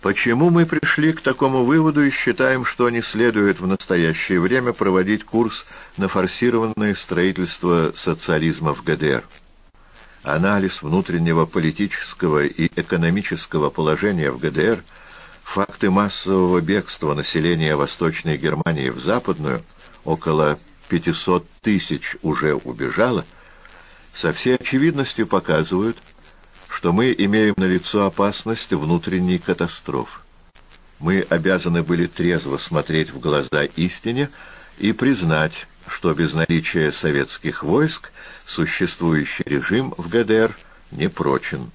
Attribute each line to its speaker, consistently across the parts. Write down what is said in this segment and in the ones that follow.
Speaker 1: Почему мы пришли к такому выводу и считаем, что не следует в настоящее время проводить курс на форсированное строительство социализма в ГДР? Анализ внутреннего политического и экономического положения в ГДР, факты массового бегства населения Восточной Германии в Западную, около 500 тысяч уже убежало, со всей очевидностью показывают, что мы имеем на лицо опасность внутренней катастрофы. Мы обязаны были трезво смотреть в глаза истине и признать, что без наличия советских войск существующий режим в ГДР не прочен.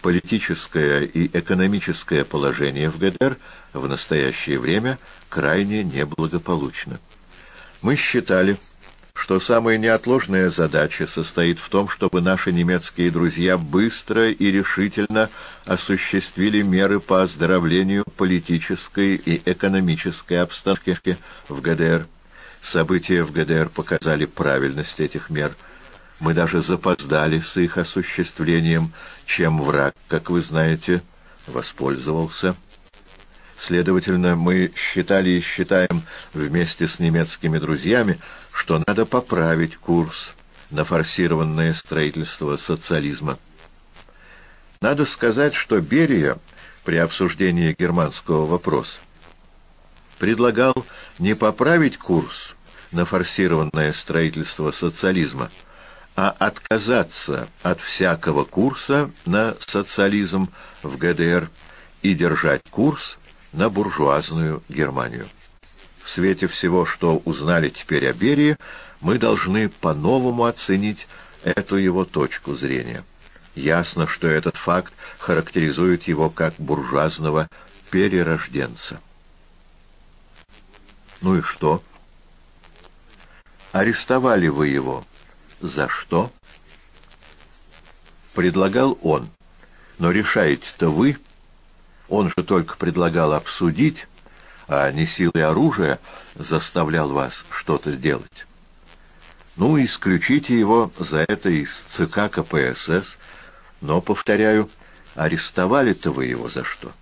Speaker 1: Политическое и экономическое положение в ГДР в настоящее время крайне неблагополучно. Мы считали, что самая неотложная задача состоит в том, чтобы наши немецкие друзья быстро и решительно осуществили меры по оздоровлению политической и экономической обстановки в ГДР. События в ГДР показали правильность этих мер. Мы даже запоздали с их осуществлением, чем враг, как вы знаете, воспользовался. Следовательно, мы считали и считаем вместе с немецкими друзьями, что надо поправить курс на форсированное строительство социализма. Надо сказать, что Берия при обсуждении германского вопроса предлагал не поправить курс на форсированное строительство социализма, а отказаться от всякого курса на социализм в ГДР и держать курс на буржуазную Германию. В свете всего, что узнали теперь о Берии, мы должны по-новому оценить эту его точку зрения. Ясно, что этот факт характеризует его как буржуазного перерожденца. Ну и что? Арестовали вы его. За что? Предлагал он. Но решаете-то вы. Он же только предлагал обсудить, а не силой оружия заставлял вас что-то делать. Ну, исключите его за это из ЦК КПСС, но, повторяю, арестовали-то вы его за что?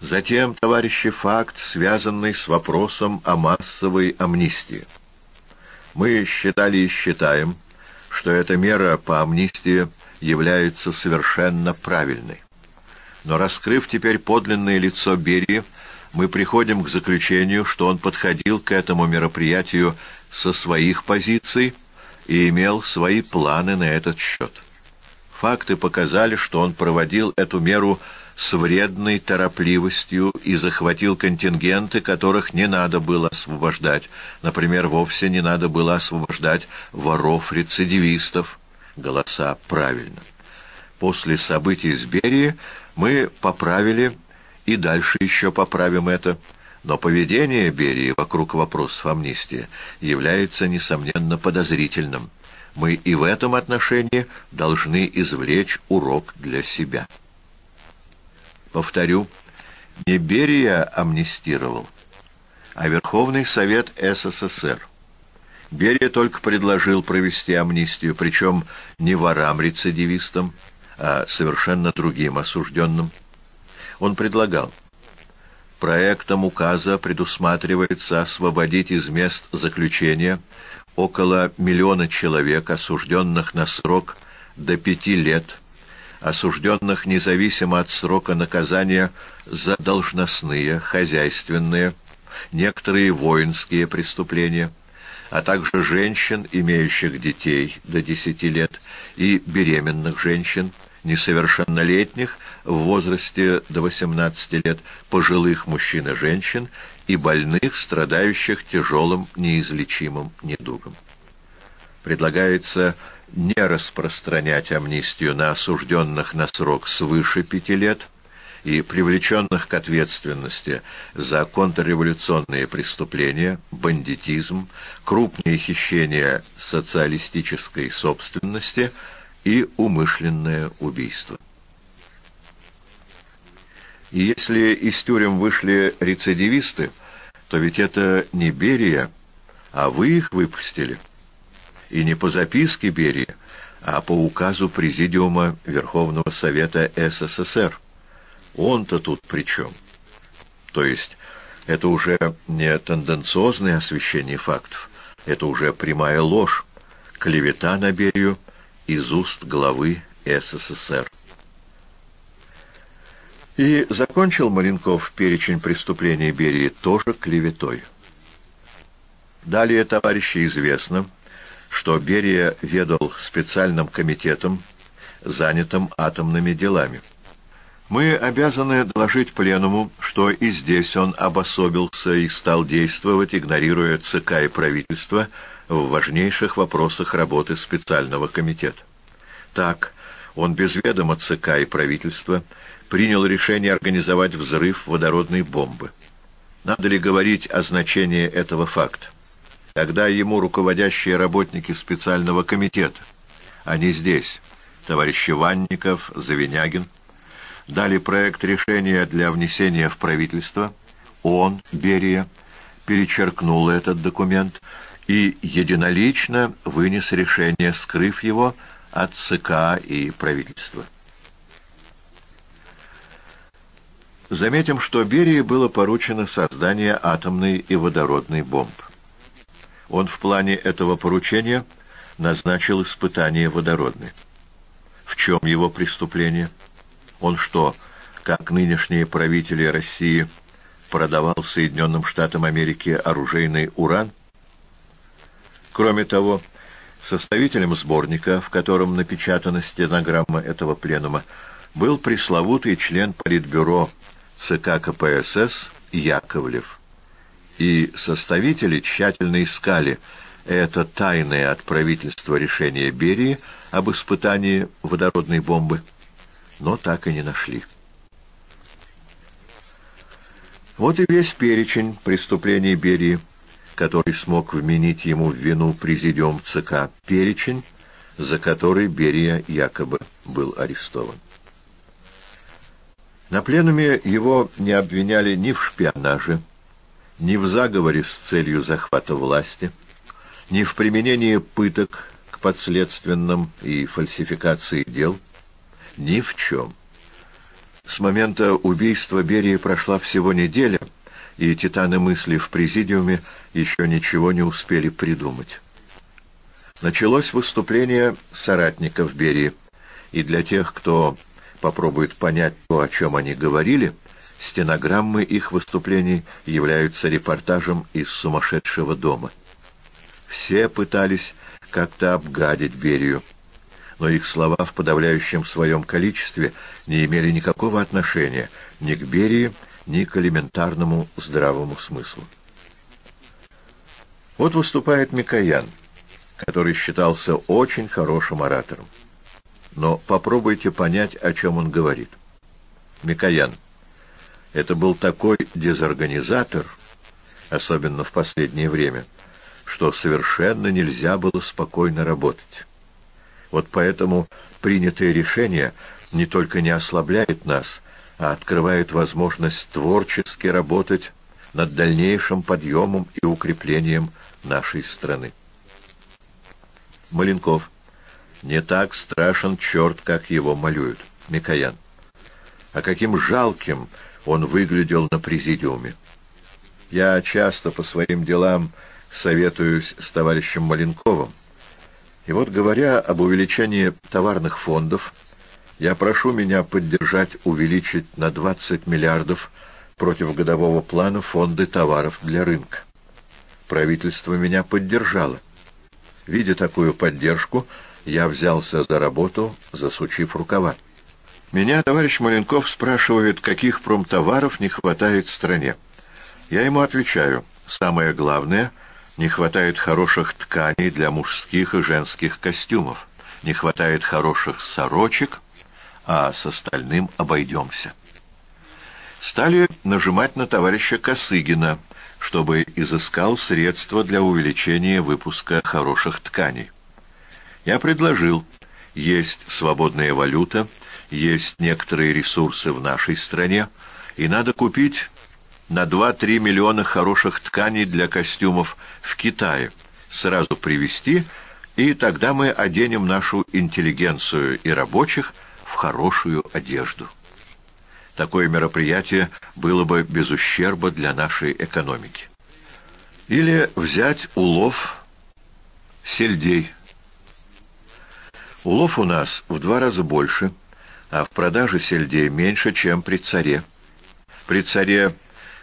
Speaker 1: Затем, товарищи, факт, связанный с вопросом о массовой амнистии. Мы считали и считаем, что эта мера по амнистии является совершенно правильной. Но раскрыв теперь подлинное лицо Берии, мы приходим к заключению, что он подходил к этому мероприятию со своих позиций и имел свои планы на этот счет. Факты показали, что он проводил эту меру с вредной торопливостью и захватил контингенты, которых не надо было освобождать. Например, вовсе не надо было освобождать воров-рецидивистов. Голоса правильно. После событий с Берии мы поправили и дальше еще поправим это. Но поведение Берии вокруг вопросов амнистии является, несомненно, подозрительным. Мы и в этом отношении должны извлечь урок для себя. Повторю, не Берия амнистировал, а Верховный Совет СССР. Берия только предложил провести амнистию, причем не ворам-рецидивистам, а совершенно другим осужденным. Он предлагал. Проектом указа предусматривается освободить из мест заключения около миллиона человек, осужденных на срок до пяти лет, осужденных независимо от срока наказания за должностные, хозяйственные, некоторые воинские преступления, а также женщин, имеющих детей до десяти лет, и беременных женщин, несовершеннолетних в возрасте до 18 лет, пожилых мужчин и женщин и больных, страдающих тяжелым неизлечимым недугом. Предлагается не распространять амнистию на осужденных на срок свыше пяти лет и привлеченных к ответственности за контрреволюционные преступления, бандитизм, крупные хищения социалистической собственности – и умышленное убийство. И если из тюрем вышли рецидивисты, то ведь это не Берия, а вы их выпустили. И не по записке Берии, а по указу Президиума Верховного Совета СССР. Он-то тут при чем? То есть это уже не тенденциозное освещение фактов, это уже прямая ложь, клевета на Берию из уст главы СССР. И закончил Маленков перечень преступлений Берии тоже клеветой. Далее, товарищи, известно, что Берия ведал специальным комитетом, занятым атомными делами. Мы обязаны доложить Пленуму, что и здесь он обособился и стал действовать, игнорируя ЦК и правительство в важнейших вопросах работы специального комитета. Так, он без ведома ЦК и правительства принял решение организовать взрыв водородной бомбы. Надо ли говорить о значении этого факта? Когда ему руководящие работники специального комитета, они здесь, товарищи Ванников, Завинягин, дали проект решения для внесения в правительство, он, Берия, перечеркнул этот документ и единолично вынес решение, скрыв его от ЦК и правительства. Заметим, что Берии было поручено создание атомной и водородной бомб. Он в плане этого поручения назначил испытание водородной. В чем его преступление? Он что, как нынешние правители России, продавал Соединенным Штатам Америки оружейный уран? Кроме того, составителем сборника, в котором напечатана стенограмма этого пленума, был пресловутый член Политбюро ЦК КПСС Яковлев и составители тщательно искали это тайное от правительства решение Берии об испытании водородной бомбы, но так и не нашли. Вот и весь перечень преступлений Берии, который смог вменить ему в вину президиум ЦК, перечень, за который Берия якобы был арестован. На пленуме его не обвиняли ни в шпионаже, ни в заговоре с целью захвата власти, ни в применении пыток к подследственным и фальсификации дел, ни в чем. С момента убийства Берии прошла всего неделя, и титаны мысли в президиуме еще ничего не успели придумать. Началось выступление соратников Берии, и для тех, кто попробует понять то, о чем они говорили – Стенограммы их выступлений являются репортажем из сумасшедшего дома. Все пытались как-то обгадить Берию, но их слова в подавляющем своем количестве не имели никакого отношения ни к Берии, ни к элементарному здравому смыслу. Вот выступает Микоян, который считался очень хорошим оратором. Но попробуйте понять, о чем он говорит. Микоян – это был такой дезорганизатор, особенно в последнее время, что совершенно нельзя было спокойно работать. Вот поэтому принятое решение не только не ослабляет нас, а открывает возможность творчески работать над дальнейшим подъемом и укреплением нашей страны. Маленков. Не так страшен черт, как его малюют. Микоян. А каким жалким он выглядел на президиуме. Я часто по своим делам советуюсь с товарищем Маленковым. И вот, говоря об увеличении товарных фондов, я прошу меня поддержать увеличить на 20 миллиардов против годового плана фонды товаров для рынка. Правительство меня поддержало. Видя такую поддержку, я взялся за работу, засучив рукава. Меня товарищ Маленков спрашивает, каких промтоваров не хватает стране. Я ему отвечаю, самое главное, не хватает хороших тканей для мужских и женских костюмов, не хватает хороших сорочек, а с остальным обойдемся. Стали нажимать на товарища Косыгина, чтобы изыскал средства для увеличения выпуска хороших тканей. Я предложил, есть свободная валюта, есть некоторые ресурсы в нашей стране, и надо купить на 2-3 миллиона хороших тканей для костюмов в Китае, сразу привезти, и тогда мы оденем нашу интеллигенцию и рабочих в хорошую одежду. Такое мероприятие было бы без ущерба для нашей экономики. Или взять улов сельдей. Улов у нас в два раза больше, а в продаже сельдей меньше, чем при царе. При царе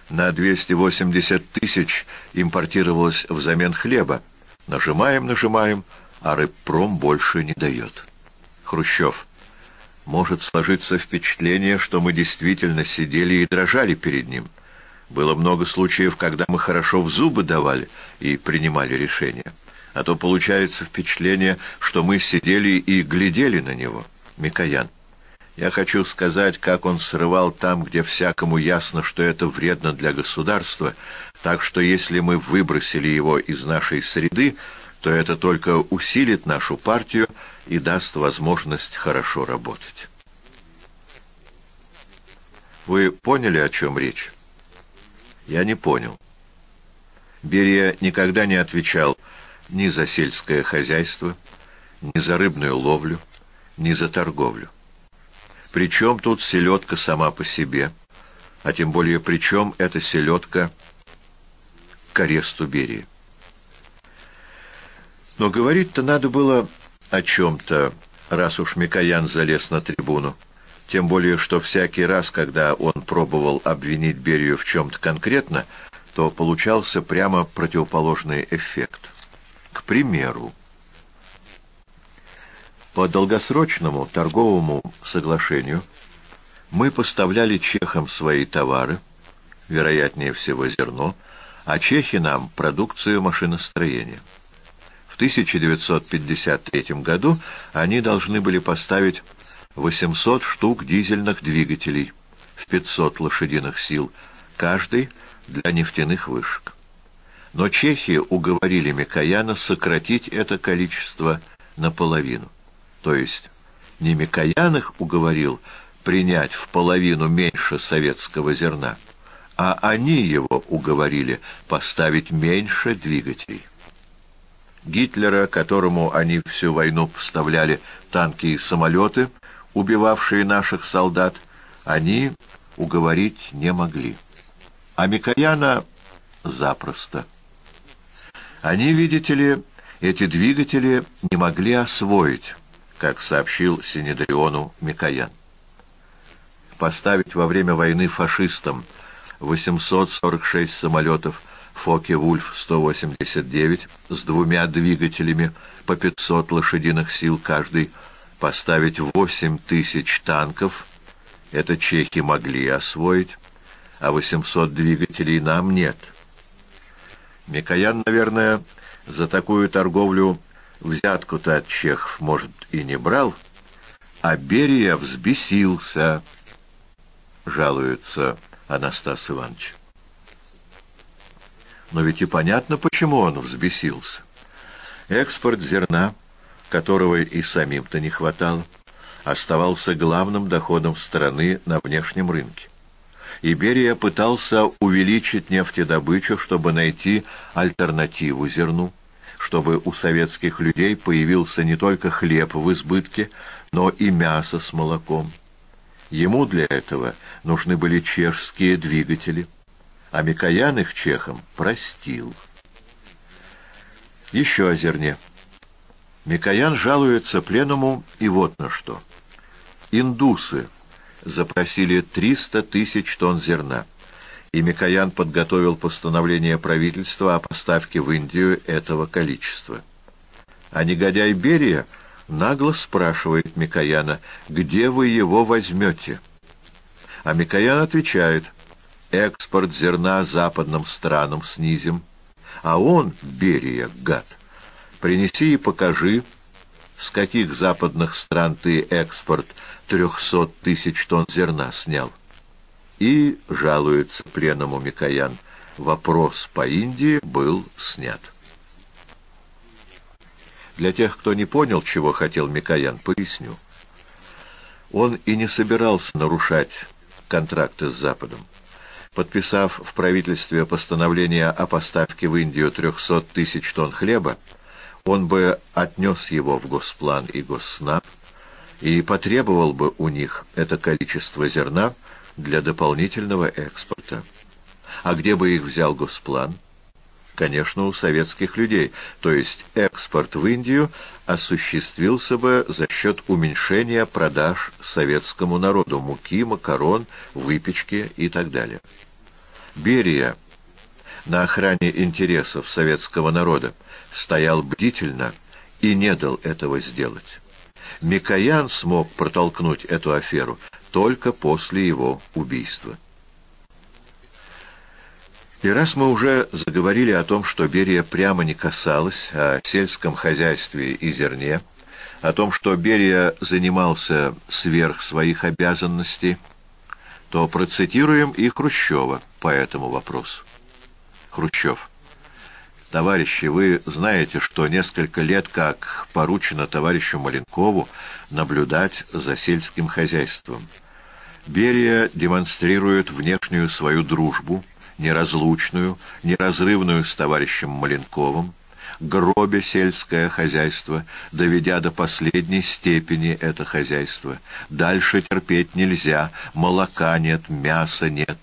Speaker 1: на 280 тысяч импортировалось взамен хлеба. Нажимаем, нажимаем, а рыбпром больше не дает. Хрущев. Может сложиться впечатление, что мы действительно сидели и дрожали перед ним. Было много случаев, когда мы хорошо в зубы давали и принимали решения. А то получается впечатление, что мы сидели и глядели на него. Микоян. Я хочу сказать, как он срывал там, где всякому ясно, что это вредно для государства, так что если мы выбросили его из нашей среды, то это только усилит нашу партию и даст возможность хорошо работать. Вы поняли, о чем речь? Я не понял. Берия никогда не отвечал ни за сельское хозяйство, ни за рыбную ловлю, ни за торговлю. Причем тут селедка сама по себе, а тем более причем эта селедка к аресту Берии. Но говорить-то надо было о чем-то, раз уж Микоян залез на трибуну. Тем более, что всякий раз, когда он пробовал обвинить Берию в чем-то конкретно, то получался прямо противоположный эффект. К примеру, по долгосрочному торговому соглашению мы поставляли чехам свои товары, вероятнее всего зерно, а чехи нам продукцию машиностроения. В 1953 году они должны были поставить 800 штук дизельных двигателей в 500 лошадиных сил, каждый для нефтяных вышек. Но чехи уговорили Микояна сократить это количество наполовину. То есть не Микоян их уговорил принять в половину меньше советского зерна, а они его уговорили поставить меньше двигателей. Гитлера, которому они всю войну поставляли танки и самолеты, убивавшие наших солдат, они уговорить не могли. А Микояна запросто. Они, видите ли, эти двигатели не могли освоить, как сообщил Синедриону Микоян. Поставить во время войны фашистам 846 самолетов Фоке-Вульф-189 с двумя двигателями по 500 лошадиных сил каждый, поставить 8 тысяч танков, это чехи могли освоить, а 800 двигателей нам нет. Микоян, наверное, за такую торговлю взятку-то от чехов, может, и не брал, а Берия взбесился, жалуется Анастас Иванович. Но ведь и понятно, почему он взбесился. Экспорт зерна, которого и самим-то не хватало, оставался главным доходом страны на внешнем рынке. Иберия пытался увеличить нефтедобычу, чтобы найти альтернативу зерну чтобы у советских людей появился не только хлеб в избытке, но и мясо с молоком. Ему для этого нужны были чешские двигатели, а Микоян их чехам простил. Еще о зерне. Микоян жалуется пленному и вот на что. Индусы запросили 300 тысяч тонн зерна и Микоян подготовил постановление правительства о поставке в Индию этого количества. А негодяй Берия нагло спрашивает Микояна, где вы его возьмете? А Микоян отвечает, экспорт зерна западным странам снизим, а он, Берия, гад, принеси и покажи, с каких западных стран ты экспорт трехсот тысяч тонн зерна снял. И, жалуется пленному Микоян, вопрос по Индии был снят. Для тех, кто не понял, чего хотел Микоян, поясню. Он и не собирался нарушать контракты с Западом. Подписав в правительстве постановление о поставке в Индию 300 тысяч тонн хлеба, он бы отнес его в Госплан и Госснаб и потребовал бы у них это количество зерна, для дополнительного экспорта. А где бы их взял Госплан? Конечно, у советских людей, то есть экспорт в Индию осуществился бы за счет уменьшения продаж советскому народу муки, макарон, выпечки и так далее. Берия на охране интересов советского народа стоял бдительно и не дал этого сделать. Микоян смог протолкнуть эту аферу только после его убийства. И раз мы уже заговорили о том, что Берия прямо не касалась о сельском хозяйстве и зерне, о том, что Берия занимался сверх своих обязанностей, то процитируем и Хрущева по этому вопросу. Хрущев. Товарищи, вы знаете, что несколько лет как поручено товарищу Маленкову наблюдать за сельским хозяйством. Берия демонстрирует внешнюю свою дружбу, неразлучную, неразрывную с товарищем Маленковым, гробе сельское хозяйство, доведя до последней степени это хозяйство. Дальше терпеть нельзя, молока нет, мяса нет.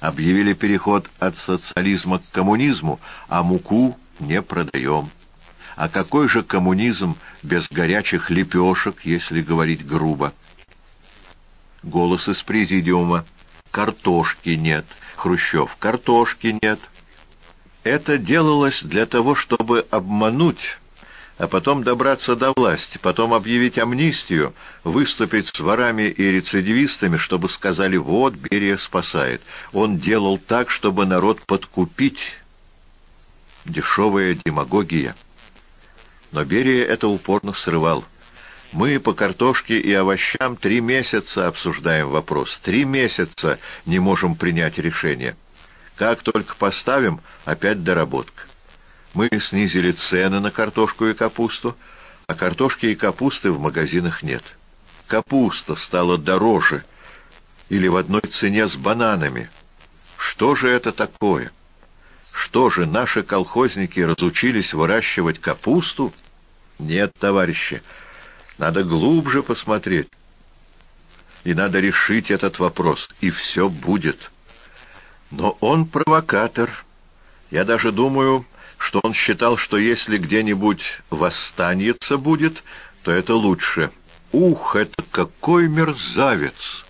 Speaker 1: Объявили переход от социализма к коммунизму, а муку не продаем. А какой же коммунизм без горячих лепешек, если говорить грубо? Голос из президиума. Картошки нет. Хрущев. Картошки нет. Это делалось для того, чтобы обмануть, а потом добраться до власти, потом объявить амнистию, выступить с ворами и рецидивистами, чтобы сказали «вот, Берия спасает». Он делал так, чтобы народ подкупить. Дешевая демагогия. Но Берия это упорно срывал. Мы по картошке и овощам три месяца обсуждаем вопрос. Три месяца не можем принять решение. Как только поставим, опять доработка. Мы снизили цены на картошку и капусту, а картошки и капусты в магазинах нет. Капуста стала дороже или в одной цене с бананами. Что же это такое? Что же, наши колхозники разучились выращивать капусту? Нет, товарищи, надо глубже посмотреть. И надо решить этот вопрос, и все будет. Но он провокатор. Я даже думаю, что он считал, что если где-нибудь восстанется будет, то это лучше. Ух, это какой мерзавец!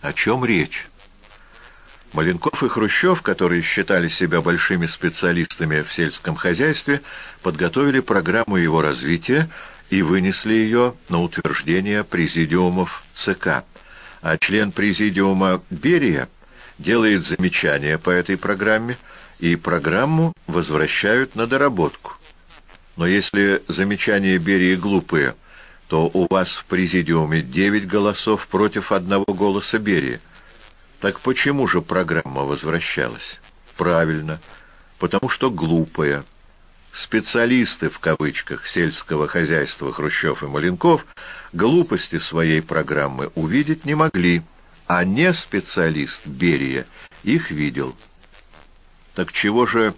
Speaker 1: О чем речь? Маленков и Хрущев, которые считали себя большими специалистами в сельском хозяйстве, подготовили программу его развития и вынесли ее на утверждение президиумов ЦК. А член президиума Берия делает замечания по этой программе, и программу возвращают на доработку. Но если замечания Берии глупые, то у вас в президиуме девять голосов против одного голоса Берии. Так почему же программа возвращалась? Правильно, потому что глупая специалисты в кавычках сельского хозяйства Хрущев и Маленков глупости своей программы увидеть не могли, а не специалист Берия их видел. Так чего же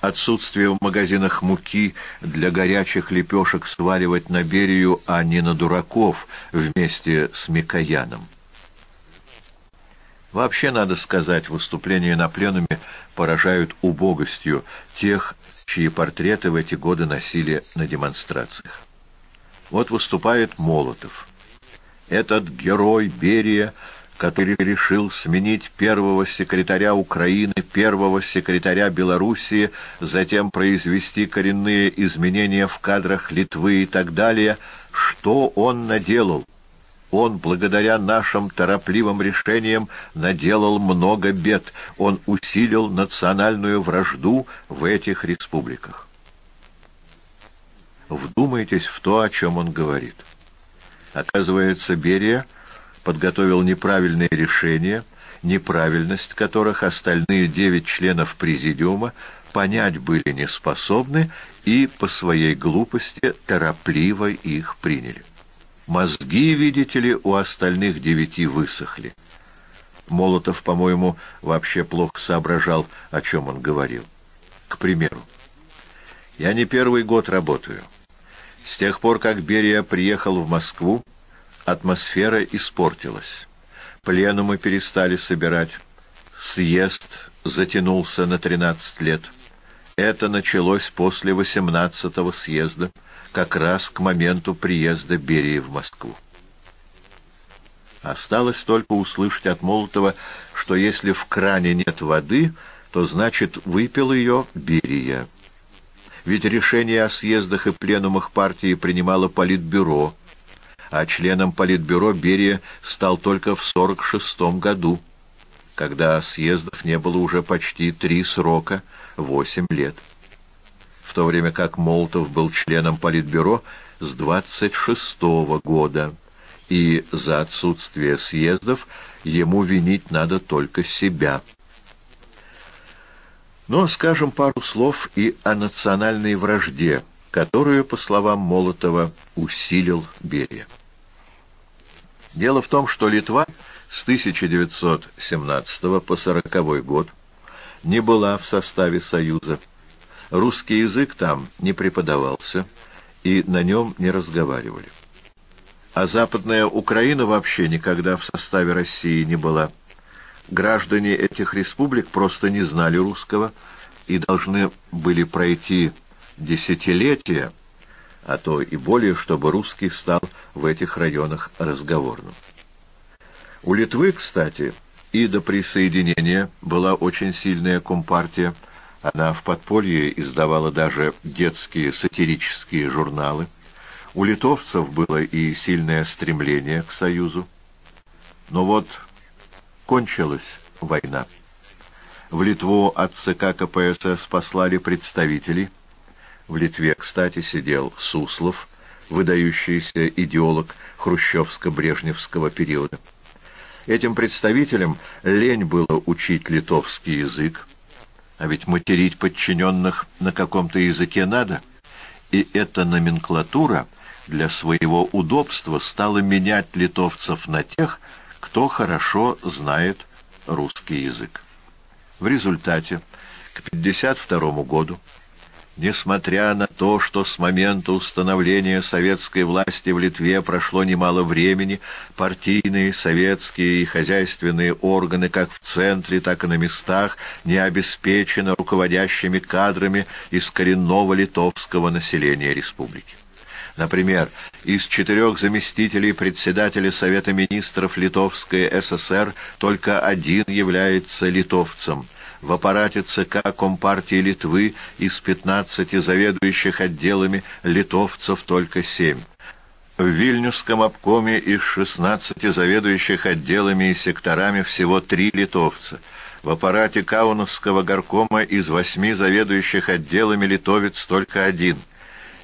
Speaker 1: отсутствие в магазинах муки для горячих лепешек сваливать на Берию, а не на дураков вместе с Микояном? Вообще, надо сказать, выступления на пленуме поражают убогостью тех, чьи портреты в эти годы носили на демонстрациях. Вот выступает Молотов. Этот герой Берия, который решил сменить первого секретаря Украины, первого секретаря Белоруссии, затем произвести коренные изменения в кадрах Литвы и так далее, что он наделал? Он, благодаря нашим торопливым решениям, наделал много бед. Он усилил национальную вражду в этих республиках. Вдумайтесь в то, о чем он говорит. Оказывается, Берия подготовил неправильные решения, неправильность которых остальные девять членов Президиума понять были не способны и по своей глупости торопливо их приняли. Мозги, видите ли, у остальных девяти высохли. Молотов, по-моему, вообще плохо соображал, о чем он говорил. К примеру, я не первый год работаю. С тех пор, как Берия приехал в Москву, атмосфера испортилась. Пленумы перестали собирать. Съезд затянулся на 13 лет. Это началось после 18-го съезда, как раз к моменту приезда Берии в Москву. Осталось только услышать от Молотова, что если в кране нет воды, то значит выпил ее Берия. Ведь решение о съездах и пленумах партии принимало Политбюро, а членом Политбюро Берия стал только в 46 году, когда съездов не было уже почти три срока, восемь лет. В то время как Молотов был членом Политбюро с 26 -го года, и за отсутствие съездов ему винить надо только себя. Но скажем пару слов и о национальной вражде, которую, по словам Молотова, усилил Берия. Дело в том, что Литва с 1917 по 1940 год не была в составе Союза. Русский язык там не преподавался, и на нем не разговаривали. А Западная Украина вообще никогда в составе России не была. Граждане этих республик просто не знали русского и должны были пройти десятилетия, а то и более, чтобы русский стал в этих районах разговорным. У Литвы, кстати, и до присоединения была очень сильная компартия. Она в подполье издавала даже детские сатирические журналы. У литовцев было и сильное стремление к союзу. Но вот кончилась война. В Литву от ЦК КПСС послали представителей, в Литве, кстати, сидел Суслов, выдающийся идеолог хрущевско-брежневского периода. Этим представителям лень было учить литовский язык, а ведь материть подчиненных на каком-то языке надо, и эта номенклатура для своего удобства стала менять литовцев на тех, кто хорошо знает русский язык. В результате к 1952 году Несмотря на то, что с момента установления советской власти в Литве прошло немало времени, партийные, советские и хозяйственные органы как в центре, так и на местах не обеспечены руководящими кадрами из коренного литовского населения республики. Например, из четырех заместителей председателя Совета министров Литовской ССР только один является литовцем – в аппарате ЦК Компартии Литвы из 15 заведующих отделами литовцев только 7. В Вильнюсском обкоме из 16 заведующих отделами и секторами всего 3 литовца. В аппарате Кауновского горкома из 8 заведующих отделами литовец только один.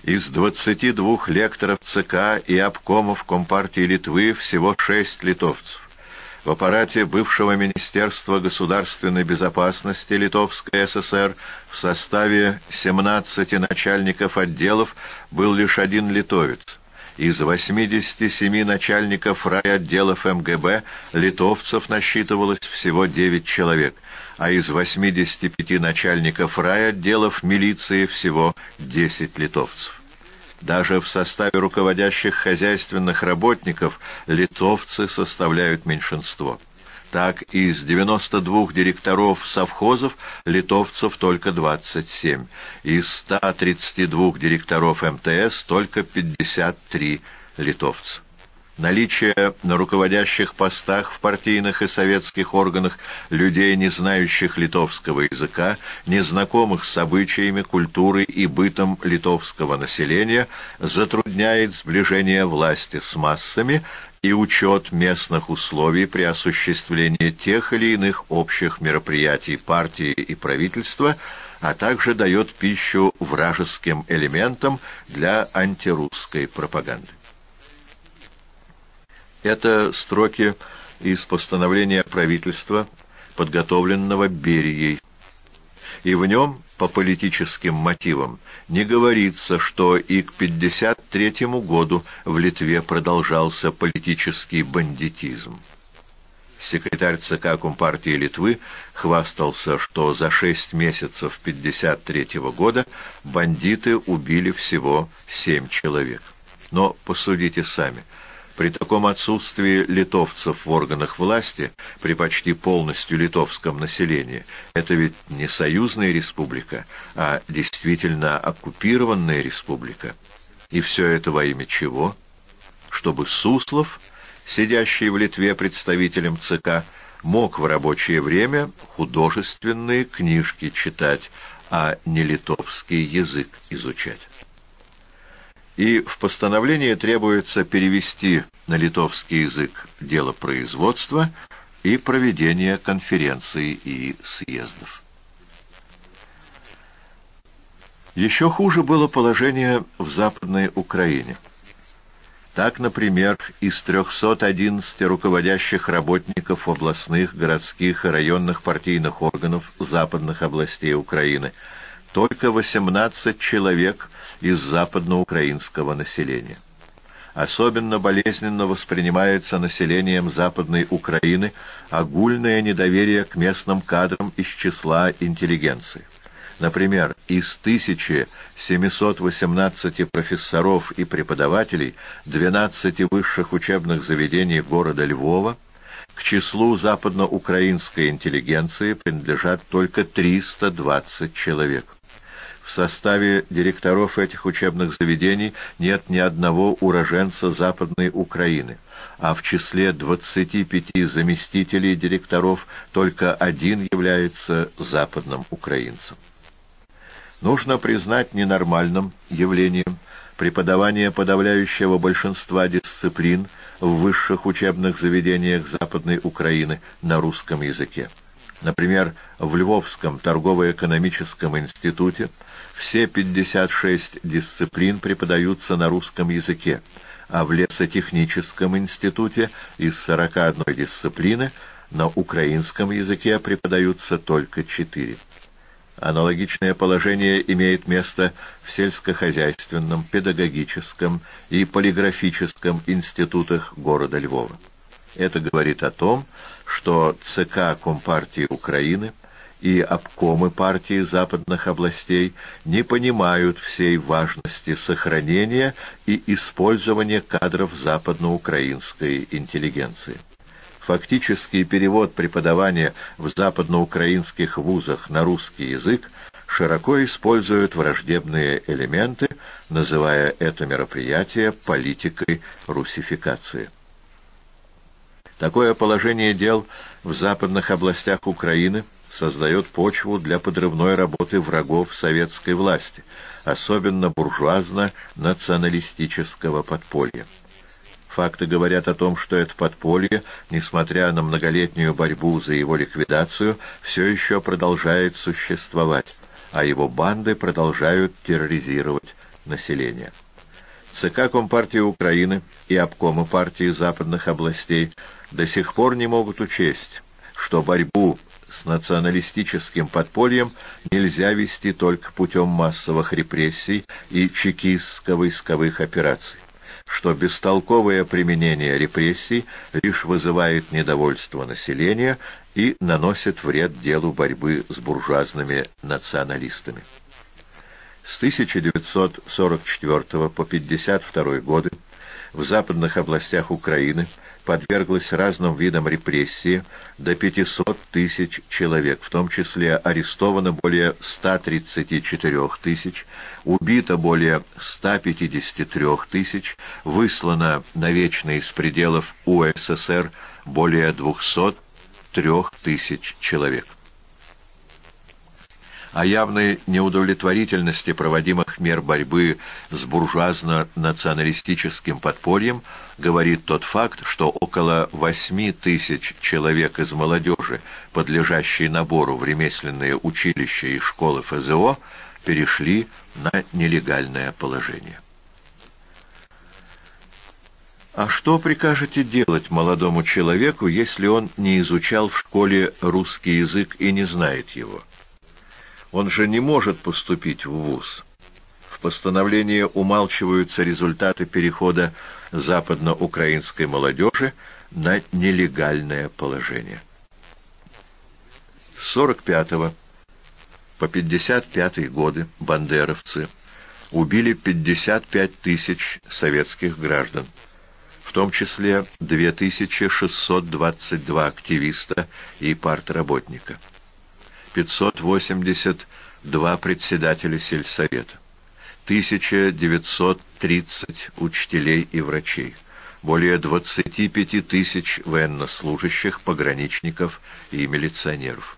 Speaker 1: Из 22 лекторов ЦК и обкомов Компартии Литвы всего 6 литовцев. В аппарате бывшего Министерства государственной безопасности Литовской ССР в составе 17 начальников отделов был лишь один литовец. Из 87 начальников райотделов МГБ литовцев насчитывалось всего 9 человек, а из 85 начальников райотделов милиции всего 10 литовцев. Даже в составе руководящих хозяйственных работников литовцы составляют меньшинство. Так, из 92 директоров совхозов литовцев только 27, из 132 директоров МТС только 53 литовца. Наличие на руководящих постах в партийных и советских органах людей, не знающих литовского языка, незнакомых с обычаями, культурой и бытом литовского населения, затрудняет сближение власти с массами и учет местных условий при осуществлении тех или иных общих мероприятий партии и правительства, а также дает пищу вражеским элементам для антирусской пропаганды. Это строки из постановления правительства, подготовленного Берией. И в нем, по политическим мотивам, не говорится, что и к 1953 году в Литве продолжался политический бандитизм. Секретарь ЦК Компартии Литвы хвастался, что за шесть месяцев 1953 года бандиты убили всего семь человек. Но посудите сами – При таком отсутствии литовцев в органах власти, при почти полностью литовском населении, это ведь не союзная республика, а действительно оккупированная республика. И все это во имя чего? Чтобы Суслов, сидящий в Литве представителем ЦК, мог в рабочее время художественные книжки читать, а не литовский язык изучать и в постановлении требуется перевести на литовский язык дело производства и проведение конференций и съездов. Еще хуже было положение в Западной Украине. Так, например, из 311 руководящих работников областных, городских и районных партийных органов западных областей Украины только 18 человек – из западноукраинского населения. Особенно болезненно воспринимается населением Западной Украины огульное недоверие к местным кадрам из числа интеллигенции. Например, из 1718 профессоров и преподавателей 12 высших учебных заведений города Львова к числу западноукраинской интеллигенции принадлежат только 320 человек. В составе директоров этих учебных заведений нет ни одного уроженца Западной Украины, а в числе 25 заместителей директоров только один является западным украинцем. Нужно признать ненормальным явлением преподавание подавляющего большинства дисциплин в высших учебных заведениях Западной Украины на русском языке. Например, в Львовском торгово-экономическом институте все 56 дисциплин преподаются на русском языке, а в лесотехническом институте из 41 дисциплины на украинском языке преподаются только 4. Аналогичное положение имеет место в сельскохозяйственном, педагогическом и полиграфическом институтах города Львова. Это говорит о том, что ЦК Компартии Украины и обкомы партии западных областей не понимают всей важности сохранения и использования кадров западноукраинской интеллигенции. Фактический перевод преподавания в западноукраинских вузах на русский язык широко используют враждебные элементы, называя это мероприятие политикой русификации. Такое положение дел в западных областях Украины создает почву для подрывной работы врагов советской власти, особенно буржуазно-националистического подполья. Факты говорят о том, что это подполье, несмотря на многолетнюю борьбу за его ликвидацию, все еще продолжает существовать, а его банды продолжают терроризировать население. ЦК Компартии Украины и обкомы партии западных областей до сих пор не могут учесть, что борьбу националистическим подпольем нельзя вести только путем массовых репрессий и чекистско-войсковых операций, что бестолковое применение репрессий лишь вызывает недовольство населения и наносит вред делу борьбы с буржуазными националистами. С 1944 по 1952 годы в западных областях Украины подверглась разным видам репрессии до 500 тысяч человек, в том числе арестовано более 134 тысяч, убито более 153 тысяч, выслано навечно из пределов УССР более 203 тысяч человек о явной неудовлетворительности проводимых мер борьбы с буржуазно-националистическим подпольем говорит тот факт, что около 8 тысяч человек из молодежи, подлежащей набору в ремесленные училища и школы ФЗО, перешли на нелегальное положение. А что прикажете делать молодому человеку, если он не изучал в школе русский язык и не знает его? Он же не может поступить в ВУЗ. В постановлении умалчиваются результаты перехода западноукраинской молодежи на нелегальное положение. С 45 по 55 годы бандеровцы убили 55 тысяч советских граждан, в том числе 2622 активиста и партработника, 582 председателя сельсовета, 1930 учителей и врачей, более 25 тысяч военнослужащих, пограничников и милиционеров.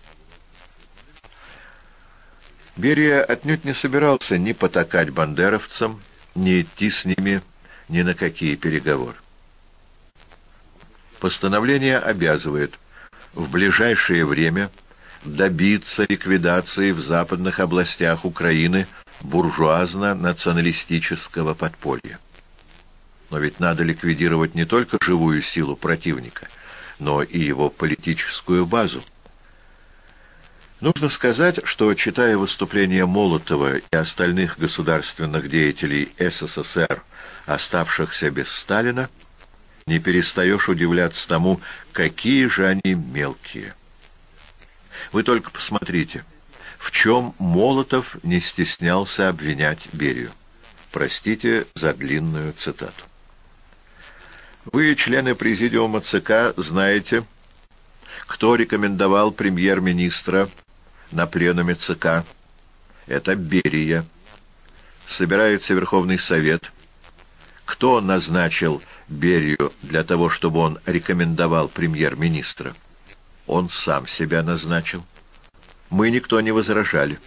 Speaker 1: Берия отнюдь не собирался ни потакать бандеровцам, ни идти с ними ни на какие переговоры. Постановление обязывает в ближайшее время добиться ликвидации в западных областях Украины буржуазно-националистического подполья. Но ведь надо ликвидировать не только живую силу противника, но и его политическую базу. Нужно сказать, что, читая выступления Молотова и остальных государственных деятелей СССР, оставшихся без Сталина, не перестаешь удивляться тому, какие же они мелкие. Вы только посмотрите, в чем Молотов не стеснялся обвинять Берию. Простите за длинную цитату. Вы, члены Президиума ЦК, знаете, кто рекомендовал премьер-министра на пленуме ЦК. Это Берия. Собирается Верховный Совет. Кто назначил Берию для того, чтобы он рекомендовал премьер-министра? Он сам себя назначил. Мы никто не возражали.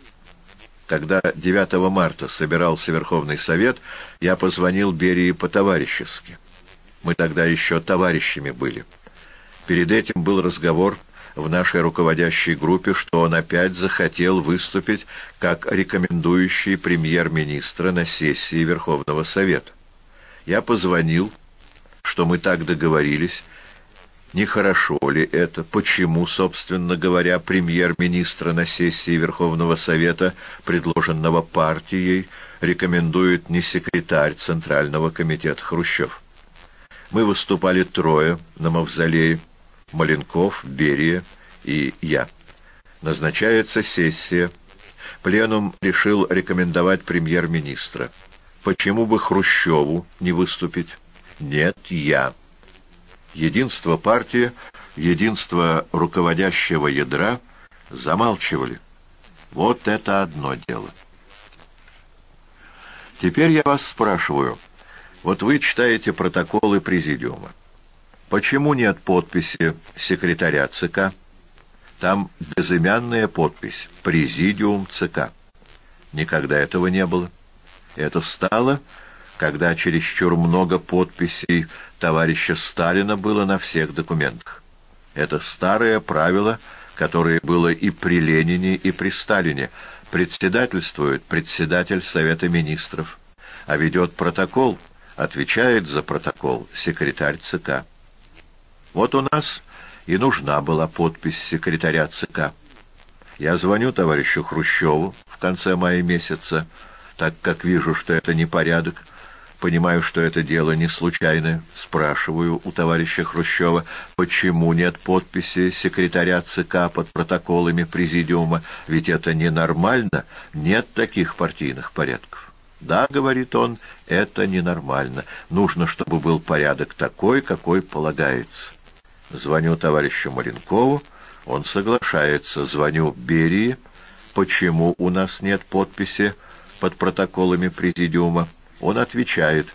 Speaker 1: Когда 9 марта собирался Верховный Совет, я позвонил Берии по-товарищески. Мы тогда еще товарищами были. Перед этим был разговор в нашей руководящей группе, что он опять захотел выступить как рекомендующий премьер-министра на сессии Верховного Совета. Я позвонил, что мы так договорились, нехорошо ли это, почему, собственно говоря, премьер-министра на сессии Верховного Совета, предложенного партией, рекомендует не секретарь Центрального комитета Хрущев. Мы выступали трое на мавзолее, Маленков, Берия и я. Назначается сессия. Пленум решил рекомендовать премьер-министра. Почему бы Хрущеву не выступить? Нет, я. Единство партии, единство руководящего ядра замалчивали. Вот это одно дело. Теперь я вас спрашиваю. Вот вы читаете протоколы президиума. Почему нет подписи секретаря ЦК? Там безымянная подпись «Президиум ЦК». Никогда этого не было. Это стало, когда чересчур много подписей товарища Сталина было на всех документах. Это старое правило, которое было и при Ленине, и при Сталине. Председательствует председатель Совета Министров, а ведет протокол, отвечает за протокол секретарь ЦК. Вот у нас и нужна была подпись секретаря ЦК. Я звоню товарищу Хрущеву в конце мая месяца, так как вижу, что это непорядок, понимаю, что это дело не случайное, спрашиваю у товарища Хрущева, почему нет подписи секретаря ЦК под протоколами Президиума, ведь это ненормально, нет таких партийных порядков. «Да, — говорит он, — это ненормально. Нужно, чтобы был порядок такой, какой полагается». Звоню товарищу Маленкову, он соглашается. Звоню Берии, почему у нас нет подписи под протоколами Президиума. Он отвечает,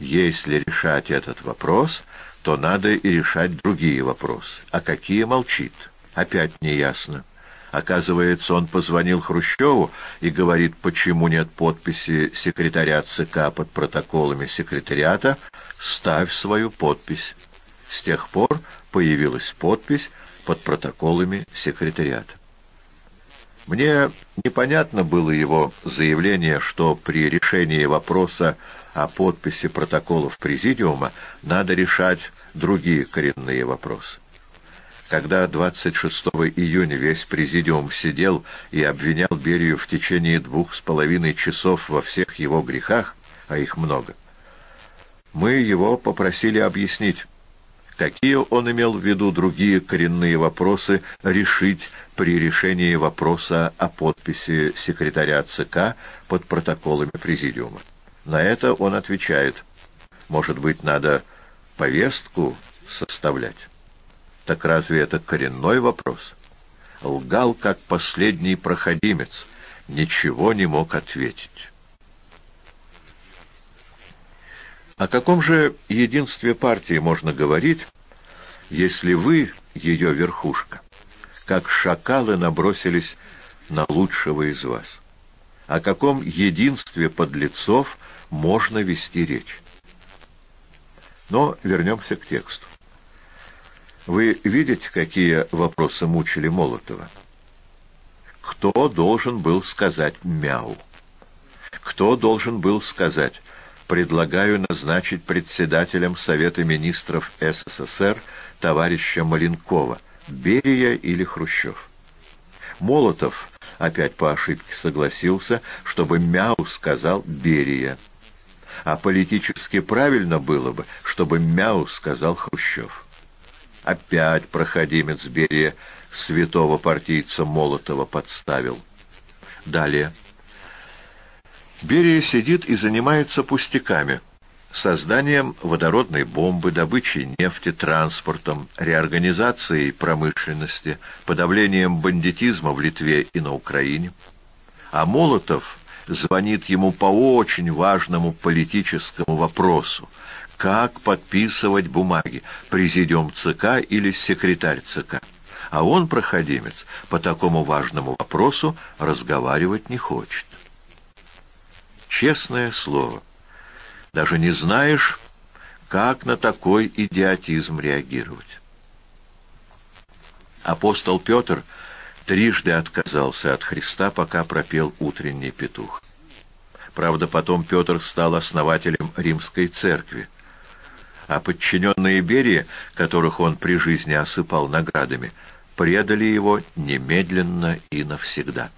Speaker 1: если решать этот вопрос, то надо и решать другие вопросы. А какие молчит? Опять неясно. Оказывается, он позвонил Хрущеву и говорит, почему нет подписи секретаря ЦК под протоколами секретариата, ставь свою подпись. С тех пор появилась подпись под протоколами секретариата. Мне непонятно было его заявление, что при решении вопроса о подписи протоколов Президиума надо решать другие коренные вопросы. Когда 26 июня весь Президиум сидел и обвинял Берию в течение двух с половиной часов во всех его грехах, а их много, мы его попросили объяснить, Какие он имел в виду другие коренные вопросы решить при решении вопроса о подписи секретаря ЦК под протоколами Президиума? На это он отвечает, может быть, надо повестку составлять. Так разве это коренной вопрос? Лгал, как последний проходимец, ничего не мог ответить. О каком же единстве партии можно говорить, если вы, ее верхушка, как шакалы набросились на лучшего из вас? О каком единстве подлецов можно вести речь? Но вернемся к тексту. Вы видите, какие вопросы мучили Молотова? Кто должен был сказать «мяу»? Кто должен был сказать предлагаю назначить председателем Совета министров СССР товарища Маленкова, Берия или Хрущев. Молотов опять по ошибке согласился, чтобы Мяу сказал Берия. А политически правильно было бы, чтобы Мяу сказал Хрущев. Опять проходимец Берия святого партийца Молотова подставил. Далее. Берия сидит и занимается пустяками, созданием водородной бомбы, добычей нефти, транспортом, реорганизацией промышленности, подавлением бандитизма в Литве и на Украине. А Молотов звонит ему по очень важному политическому вопросу, как подписывать бумаги, президиум ЦК или секретарь ЦК. А он, проходимец, по такому важному вопросу разговаривать не хочет. Честное слово. Даже не знаешь, как на такой идиотизм реагировать. Апостол Петр трижды отказался от Христа, пока пропел утренний петух. Правда, потом Петр стал основателем римской церкви, а подчиненные Берии, которых он при жизни осыпал наградами, предали его немедленно и навсегда.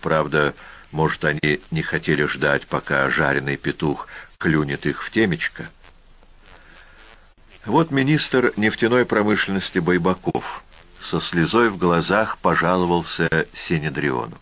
Speaker 1: Правда, может, они не хотели ждать, пока жареный петух клюнет их в темечко? Вот министр нефтяной промышленности Байбаков со слезой в глазах пожаловался Синедриону.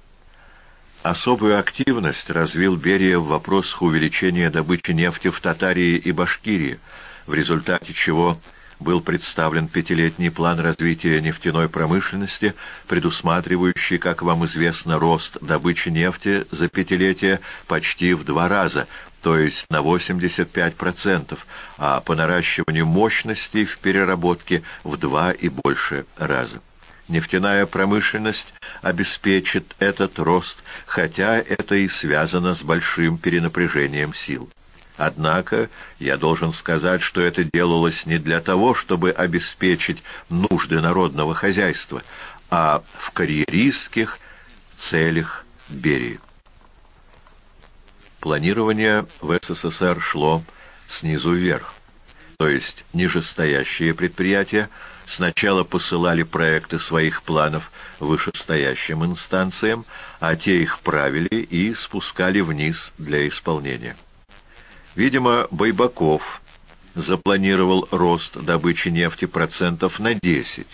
Speaker 1: Особую активность развил Берия в вопросах увеличения добычи нефти в Татарии и Башкирии, в результате чего был представлен пятилетний план развития нефтяной промышленности, предусматривающий, как вам известно, рост добычи нефти за пятилетие почти в два раза, то есть на 85%, а по наращиванию мощностей в переработке в два и больше раза. Нефтяная промышленность обеспечит этот рост, хотя это и связано с большим перенапряжением сил. Однако я должен сказать, что это делалось не для того, чтобы обеспечить нужды народного хозяйства, а в карьеристских целях Берии. Планирование в СССР шло снизу вверх, то есть нижестоящие предприятия сначала посылали проекты своих планов вышестоящим инстанциям, а те их правили и спускали вниз для исполнения. Видимо, Байбаков запланировал рост добычи нефти процентов на 10,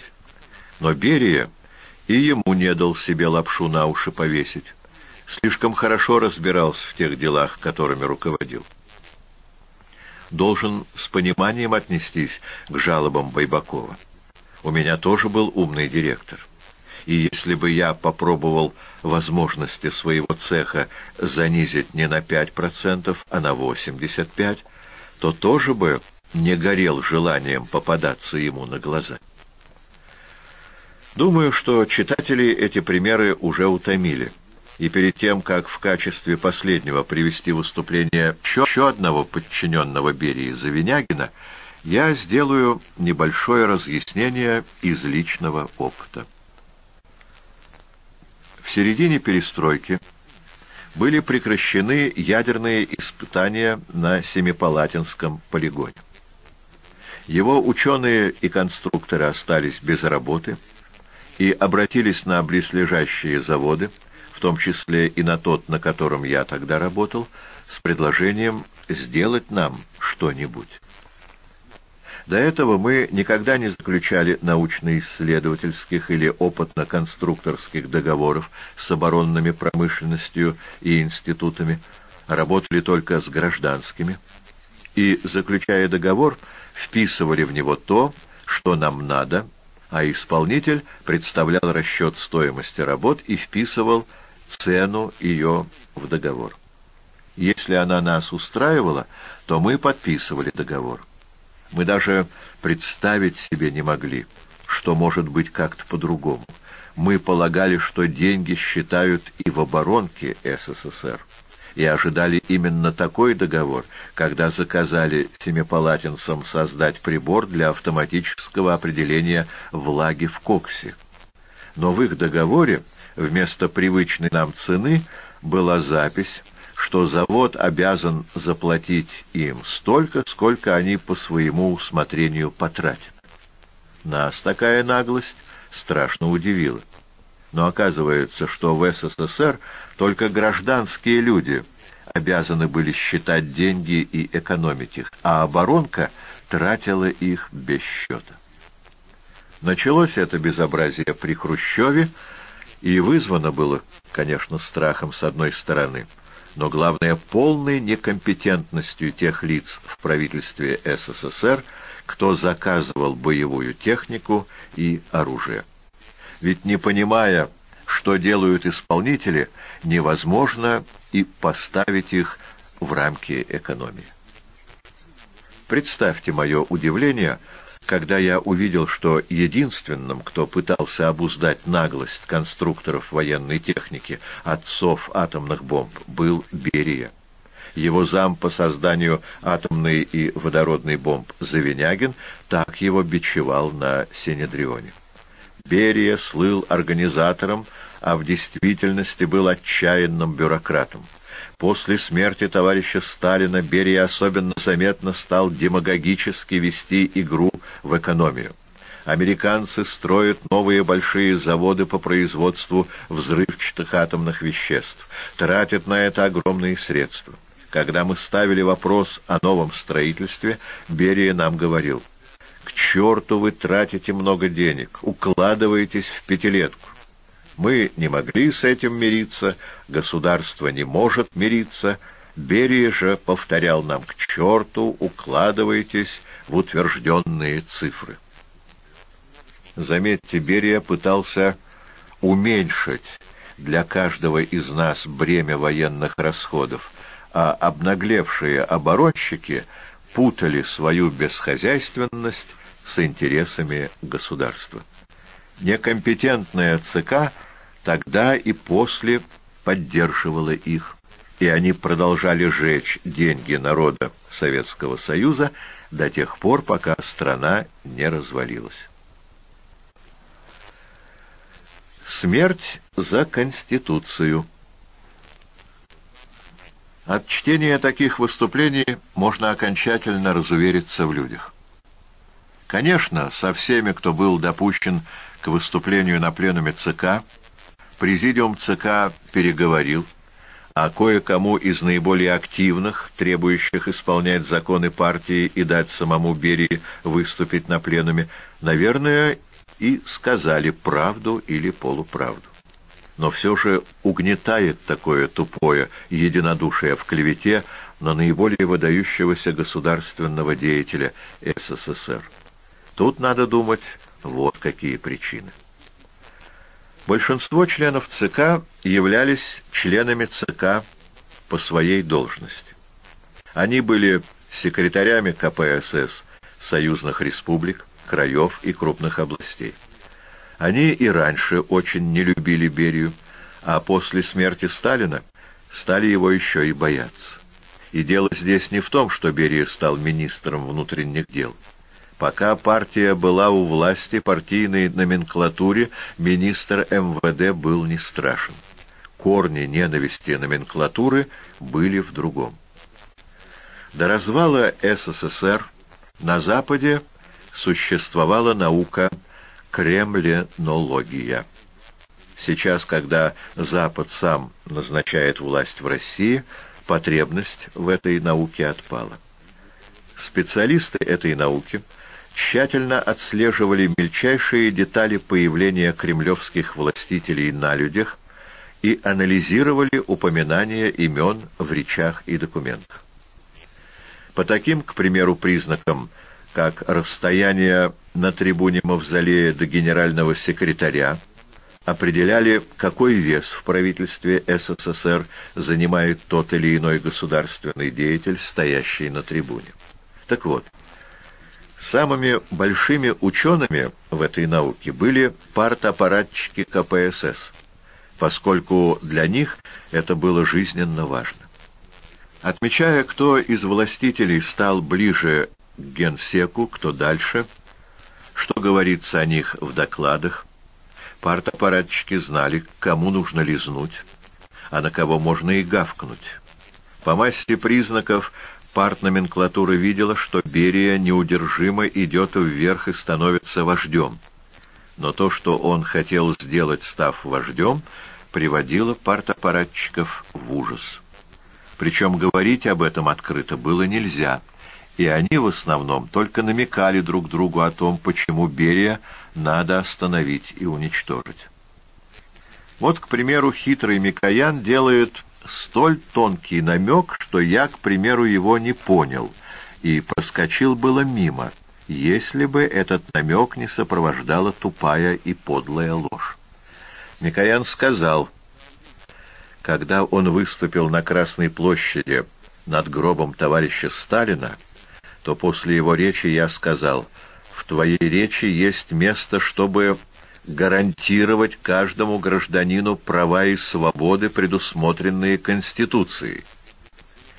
Speaker 1: но Берия и ему не дал себе лапшу на уши повесить. Слишком хорошо разбирался в тех делах, которыми руководил. Должен с пониманием отнестись к жалобам Байбакова. У меня тоже был умный директор и если бы я попробовал возможности своего цеха занизить не на 5%, а на 85%, то тоже бы не горел желанием попадаться ему на глаза. Думаю, что читатели эти примеры уже утомили. И перед тем, как в качестве последнего привести выступление еще одного подчиненного Берии Завинягина, я сделаю небольшое разъяснение из личного опыта. В середине перестройки были прекращены ядерные испытания на Семипалатинском полигоне. Его ученые и конструкторы остались без работы и обратились на близлежащие заводы, в том числе и на тот, на котором я тогда работал, с предложением сделать нам что-нибудь. До этого мы никогда не заключали научно-исследовательских или опытно-конструкторских договоров с оборонными промышленностью и институтами, работали только с гражданскими. И, заключая договор, вписывали в него то, что нам надо, а исполнитель представлял расчет стоимости работ и вписывал цену ее в договор. Если она нас устраивала, то мы подписывали договор. Мы даже представить себе не могли, что может быть как-то по-другому. Мы полагали, что деньги считают и в оборонке СССР и ожидали именно такой договор, когда заказали семипалатинцам создать прибор для автоматического определения влаги в коксе. Но в их договоре вместо привычной нам цены была запись, что завод обязан заплатить им столько, сколько они по своему усмотрению потратят. Нас такая наглость страшно удивила. Но оказывается, что в СССР только гражданские люди обязаны были считать деньги и экономить их, а оборонка тратила их без счета. Началось это безобразие при Хрущеве, и вызвано было, конечно, страхом с одной стороны, но главное полной некомпетентностью тех лиц в правительстве СССР, кто заказывал боевую технику и оружие. Ведь не понимая, что делают исполнители, невозможно и поставить их в рамки экономии. Представьте мое удивление, когда я увидел, что единственным, кто пытался обуздать наглость конструкторов военной техники, отцов атомных бомб, был Берия. Его зам по созданию атомной и водородной бомб Завинягин так его бичевал на Синедрионе. Берия слыл организатором, а в действительности был отчаянным бюрократом. После смерти товарища Сталина Берия особенно заметно стал демагогически вести игру в экономию. Американцы строят новые большие заводы по производству взрывчатых атомных веществ, тратят на это огромные средства. Когда мы ставили вопрос о новом строительстве, Берия нам говорил – к черту вы тратите много денег, укладываетесь в пятилетку. Мы не могли с этим мириться, государство не может мириться. Берия же повторял нам к черту, укладывайтесь в утвержденные цифры. Заметьте, Берия пытался уменьшить для каждого из нас бремя военных расходов, а обнаглевшие оборонщики путали свою бесхозяйственность с интересами государства. Некомпетентная ЦК тогда и после поддерживала их, и они продолжали жечь деньги народа Советского Союза до тех пор, пока страна не развалилась. Смерть за Конституцию От чтения таких выступлений можно окончательно разувериться в людях. Конечно, со всеми, кто был допущен к выступлению на пленуме ЦК, президиум ЦК переговорил, а кое-кому из наиболее активных, требующих исполнять законы партии и дать самому Берии выступить на пленуме, наверное, и сказали правду или полуправду. Но все же угнетает такое тупое единодушие в клевете на наиболее выдающегося государственного деятеля СССР. Тут надо думать, вот какие причины. Большинство членов ЦК являлись членами ЦК по своей должности. Они были секретарями КПСС союзных республик, краев и крупных областей. Они и раньше очень не любили Берию, а после смерти Сталина стали его еще и бояться. И дело здесь не в том, что Берия стал министром внутренних дел. Пока партия была у власти, партийной номенклатуре министр МВД был не страшен. Корни ненависти номенклатуры были в другом. До развала СССР на Западе существовала наука кремленология. Сейчас, когда Запад сам назначает власть в России, потребность в этой науке отпала. Специалисты этой науки – тщательно отслеживали мельчайшие детали появления кремлевских властителей на людях и анализировали упоминания имен в речах и документах. По таким, к примеру, признакам как расстояние на трибуне Мавзолея до генерального секретаря, определяли, какой вес в правительстве СССР занимает тот или иной государственный деятель, стоящий на трибуне. Так вот, самыми большими учеными в этой науке были партаппаратчики КПСС, поскольку для них это было жизненно важно. Отмечая, кто из властителей стал ближе к генсеку, кто дальше, что говорится о них в докладах, партаппаратчики знали, кому нужно лизнуть, а на кого можно и гавкнуть. По массе признаков партноменклатура видела, что Берия неудержимо идет вверх и становится вождем. Но то, что он хотел сделать, став вождем, приводило партаппаратчиков в ужас. Причем говорить об этом открыто было нельзя, и они в основном только намекали друг другу о том, почему Берия надо остановить и уничтожить. Вот, к примеру, хитрый Микоян делает столь тонкий намек, что я, к примеру, его не понял и проскочил было мимо, если бы этот намек не сопровождала тупая и подлая ложь. Микоян сказал когда он выступил на Красной площади над гробом товарища Сталина, то после его речи я сказал, «В твоей речи есть место, чтобы гарантировать каждому гражданину права и свободы, предусмотренные Конституцией».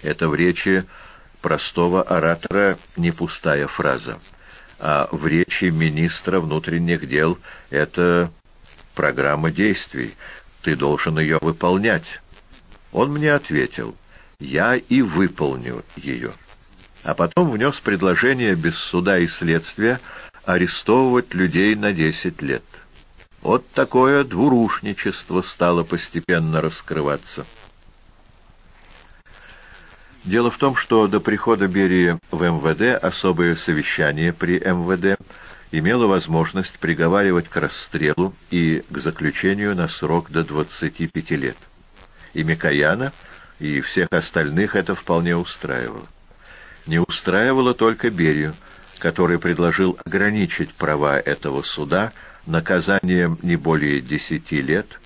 Speaker 1: Это в речи простого оратора не пустая фраза, а в речи министра внутренних дел это программа действий, ты должен ее выполнять. Он мне ответил, я и выполню ее. А потом внес предложение без суда и следствия арестовывать людей на десять лет. Вот такое двурушничество стало постепенно раскрываться. Дело в том, что до прихода Берии в МВД особое совещание при МВД имело возможность приговаривать к расстрелу и к заключению на срок до 25 лет. И Микояна, и всех остальных это вполне устраивало. Не устраивало только Берию, который предложил ограничить права этого суда наказанием не более 10 лет,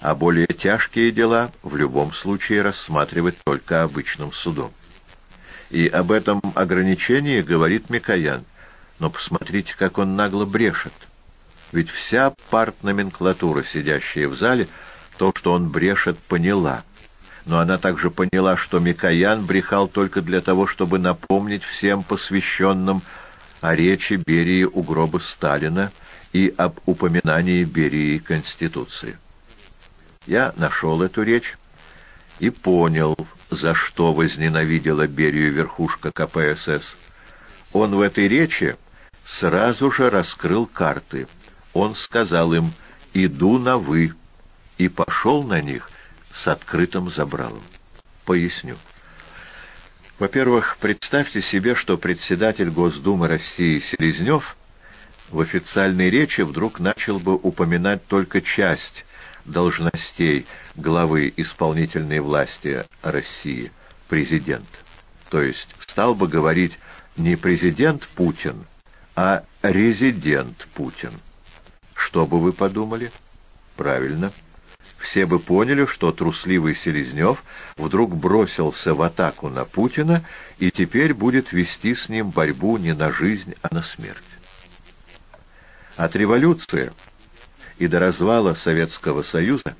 Speaker 1: а более тяжкие дела в любом случае рассматривать только обычным судом. И об этом ограничении говорит Микоян – но посмотрите, как он нагло брешет. Ведь вся партноменклатура, сидящая в зале, то, что он брешет, поняла. Но она также поняла, что Микоян брехал только для того, чтобы напомнить всем посвященным о речи Берии у гроба Сталина и об упоминании Берии Конституции. Я нашел эту речь и понял, за что возненавидела Берию верхушка КПСС. Он в этой речи сразу же раскрыл карты. Он сказал им «иду на «вы» и пошел на них с открытым забралом. Поясню. Во-первых, представьте себе, что председатель Госдумы России Селезнев в официальной речи вдруг начал бы упоминать только часть должностей главы исполнительной власти России, президент. То есть стал бы говорить не президент Путин, а резидент Путин. Что бы вы подумали? Правильно. Все бы поняли, что трусливый Селезнев вдруг бросился в атаку на Путина и теперь будет вести с ним борьбу не на жизнь, а на смерть. От революции и до развала Советского Союза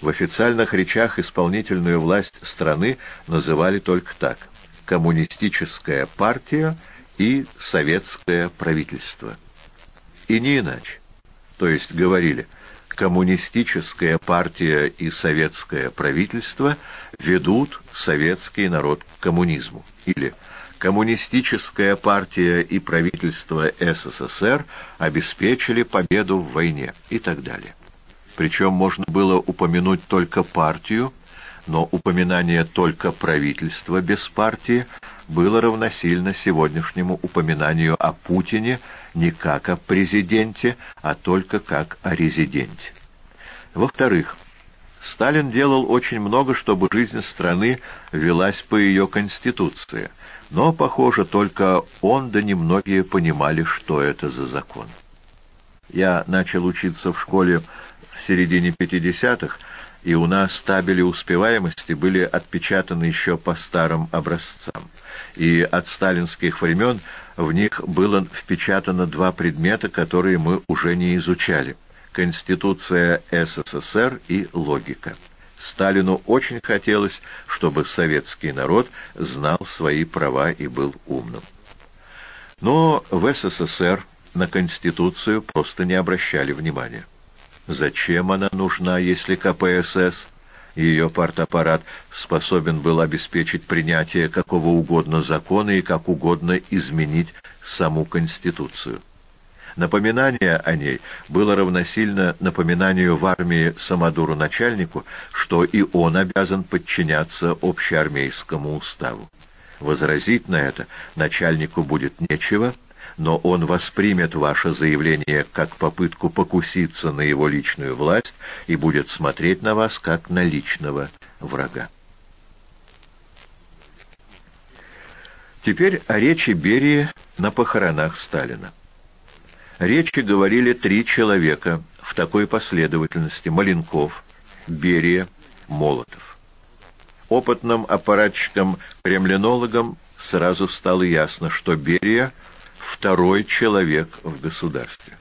Speaker 1: в официальных речах исполнительную власть страны называли только так – «Коммунистическая партия» и советское правительство. И не иначе. То есть говорили, коммунистическая партия и советское правительство ведут советский народ к коммунизму. Или коммунистическая партия и правительство СССР обеспечили победу в войне и так далее. Причем можно было упомянуть только партию, но упоминание только правительства без партии было равносильно сегодняшнему упоминанию о Путине не как о президенте, а только как о резиденте. Во-вторых, Сталин делал очень много, чтобы жизнь страны велась по ее конституции, Но, похоже, только он да немногие понимали, что это за закон. Я начал учиться в школе в середине 50-х, и у нас табели успеваемости были отпечатаны еще по старым образцам. И от сталинских времен в них было впечатано два предмета, которые мы уже не изучали – Конституция СССР и логика. Сталину очень хотелось, чтобы советский народ знал свои права и был умным. Но в СССР на Конституцию просто не обращали внимания. Зачем она нужна, если КПСС, ее партаппарат, способен был обеспечить принятие какого угодно закона и как угодно изменить саму Конституцию? Напоминание о ней было равносильно напоминанию в армии самодуру начальнику, что и он обязан подчиняться общеармейскому уставу. Возразить на это начальнику будет нечего, но он воспримет ваше заявление как попытку покуситься на его личную власть и будет смотреть на вас как на личного врага. Теперь о речи Берии на похоронах Сталина. Речи говорили три человека в такой последовательности – Маленков, Берия, Молотов. Опытным аппаратчикам-кремлинологам сразу стало ясно, что Берия – второй человек в государстве.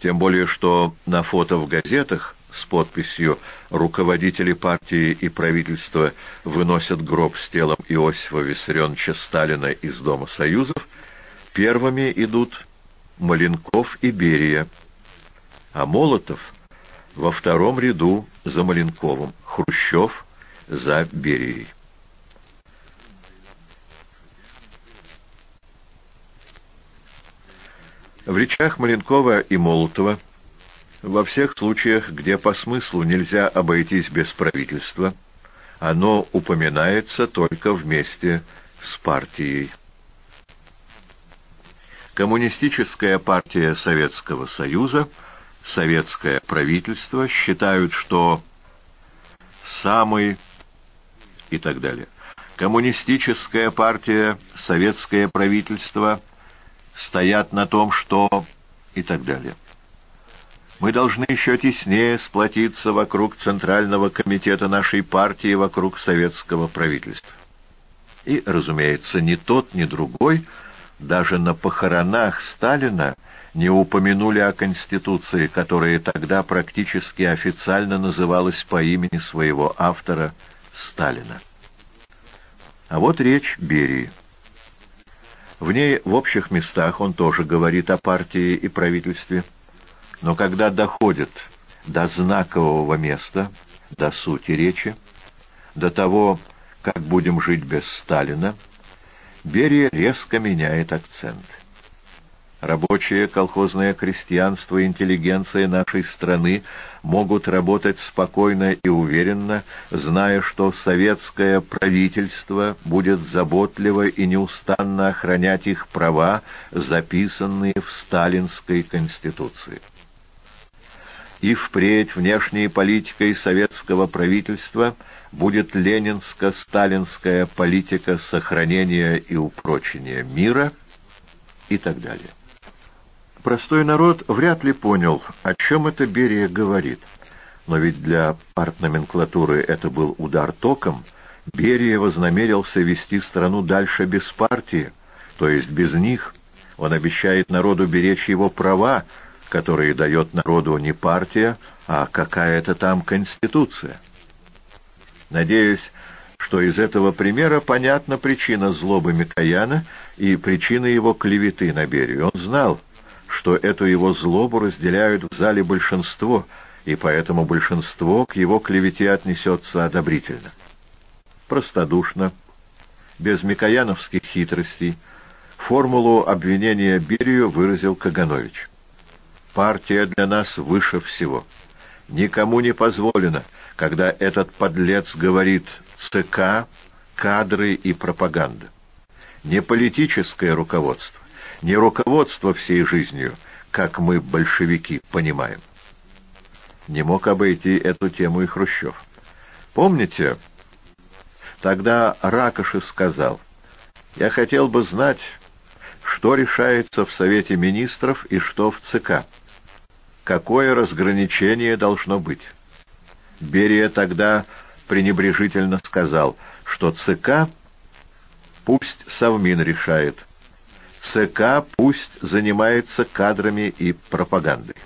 Speaker 1: Тем более, что на фото в газетах с подписью «Руководители партии и правительства выносят гроб с телом Иосифа Виссарионовича Сталина из Дома Союзов», первыми идут Маленков и Берия, а Молотов во втором ряду за Маленковым, Хрущев за Берией. В речах Маленкова и Молотова во всех случаях, где по смыслу нельзя обойтись без правительства, оно упоминается только вместе с партией. Коммунистическая партия Советского Союза, советское правительство считают, что самый и так далее. Коммунистическая партия, советское правительство стоят на том, что и так далее. Мы должны еще теснее сплотиться вокруг Центрального комитета нашей партии, вокруг советского правительства. И, разумеется, ни тот, ни другой – даже на похоронах Сталина не упомянули о Конституции, которая тогда практически официально называлась по имени своего автора Сталина. А вот речь Берии. В ней в общих местах он тоже говорит о партии и правительстве, но когда доходит до знакового места, до сути речи, до того, как будем жить без Сталина, Берия резко меняет акцент. Рабочее колхозное крестьянство интеллигенция нашей страны могут работать спокойно и уверенно, зная, что советское правительство будет заботливо и неустанно охранять их права, записанные в Сталинской Конституции. И впредь внешней политикой советского правительства – будет ленинско-сталинская политика сохранения и упрочения мира и так далее. Простой народ вряд ли понял, о чем это Берия говорит. Но ведь для партноменклатуры это был удар током. Берия вознамерился вести страну дальше без партии, то есть без них. Он обещает народу беречь его права, которые дает народу не партия, а какая-то там конституция. Надеюсь, что из этого примера понятна причина злобы Микояна и причина его клеветы на Берию. Он знал, что эту его злобу разделяют в зале большинство, и поэтому большинство к его клевете отнесется одобрительно. Простодушно, без микояновских хитростей, формулу обвинения Берию выразил Каганович. «Партия для нас выше всего. Никому не позволено — когда этот подлец говорит «ЦК», «кадры» и «пропаганда». Не политическое руководство, не руководство всей жизнью, как мы, большевики, понимаем. Не мог обойти эту тему и Хрущев. Помните, тогда Ракоши сказал, Я хотел бы знать, что решается в Совете Министров и что в ЦК. Какое разграничение должно быть? Берия тогда пренебрежительно сказал, что ЦК пусть Совмин решает, ЦК пусть занимается кадрами и пропагандой.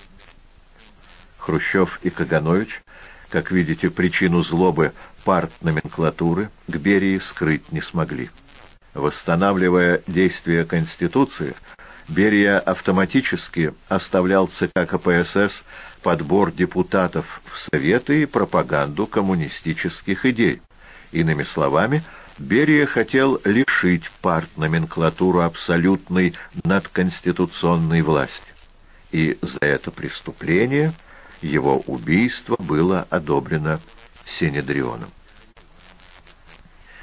Speaker 1: Хрущев и Каганович, как видите, причину злобы партноменклатуры к Берии скрыть не смогли. Восстанавливая действия Конституции, Берия автоматически оставлял ЦК КПСС подбор депутатов в Советы и пропаганду коммунистических идей. Иными словами, Берия хотел лишить партноменклатуру абсолютной надконституционной власти. И за это преступление его убийство было одобрено Синедрионом.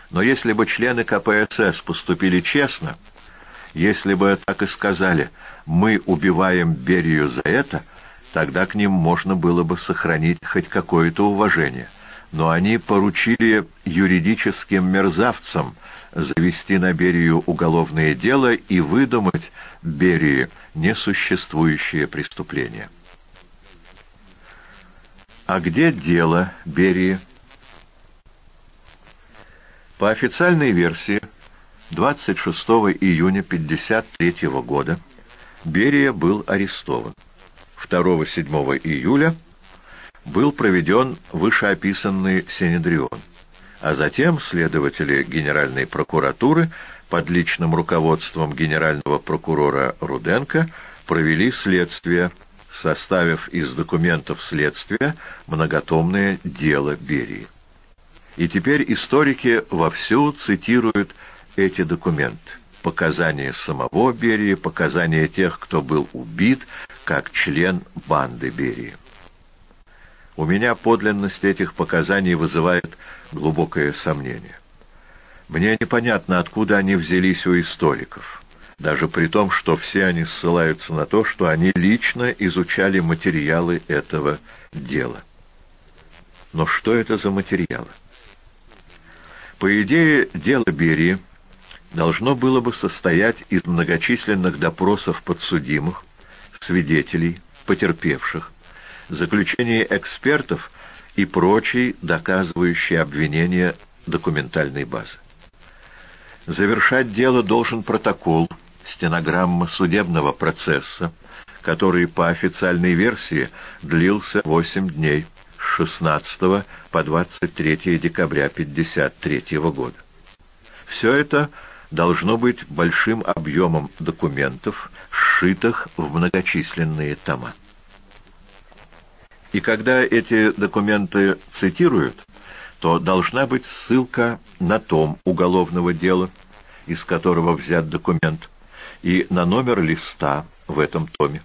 Speaker 1: Но если бы члены КПСС поступили честно, если бы так и сказали «мы убиваем Берию за это», тогда к ним можно было бы сохранить хоть какое-то уважение. Но они поручили юридическим мерзавцам завести на Берию уголовное дело и выдумать Берии несуществующее преступление. А где дело Берии? По официальной версии, 26 июня 1953 года Берия был арестован. 2-7 июля был проведен вышеописанный Синедрион, а затем следователи Генеральной прокуратуры под личным руководством генерального прокурора Руденко провели следствие, составив из документов следствия многотомное дело Берии. И теперь историки вовсю цитируют эти документы. Показания самого Берии, показания тех, кто был убит, как член банды Берии. У меня подлинность этих показаний вызывает глубокое сомнение. Мне непонятно, откуда они взялись у историков, даже при том, что все они ссылаются на то, что они лично изучали материалы этого дела. Но что это за материалы? По идее, дело Берии должно было бы состоять из многочисленных допросов подсудимых, свидетелей, потерпевших, заключений экспертов и прочей доказывающей обвинение документальной базы. Завершать дело должен протокол, стенограмма судебного процесса, который по официальной версии длился 8 дней. 16 по 23 декабря 1953 года. Все это должно быть большим объемом документов, сшитых в многочисленные тома. И когда эти документы цитируют, то должна быть ссылка на том уголовного дела, из которого взят документ, и на номер листа в этом томе.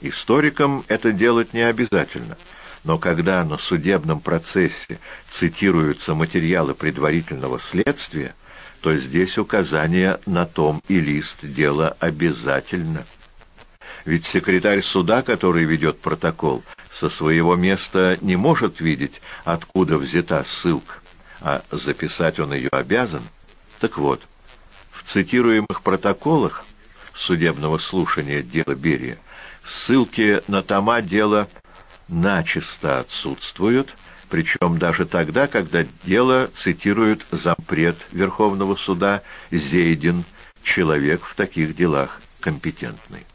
Speaker 1: Историкам это делать не обязательно – но когда на судебном процессе цитируются материалы предварительного следствия, то здесь указание на том и лист дела обязательно. Ведь секретарь суда, который ведет протокол, со своего места не может видеть, откуда взята ссылка, а записать он ее обязан. Так вот, в цитируемых протоколах судебного слушания дела Берия ссылки на тома дела начисто отсутствуют, причем даже тогда, когда дело цитирует зампред Верховного суда Зейдин, человек в таких делах компетентный.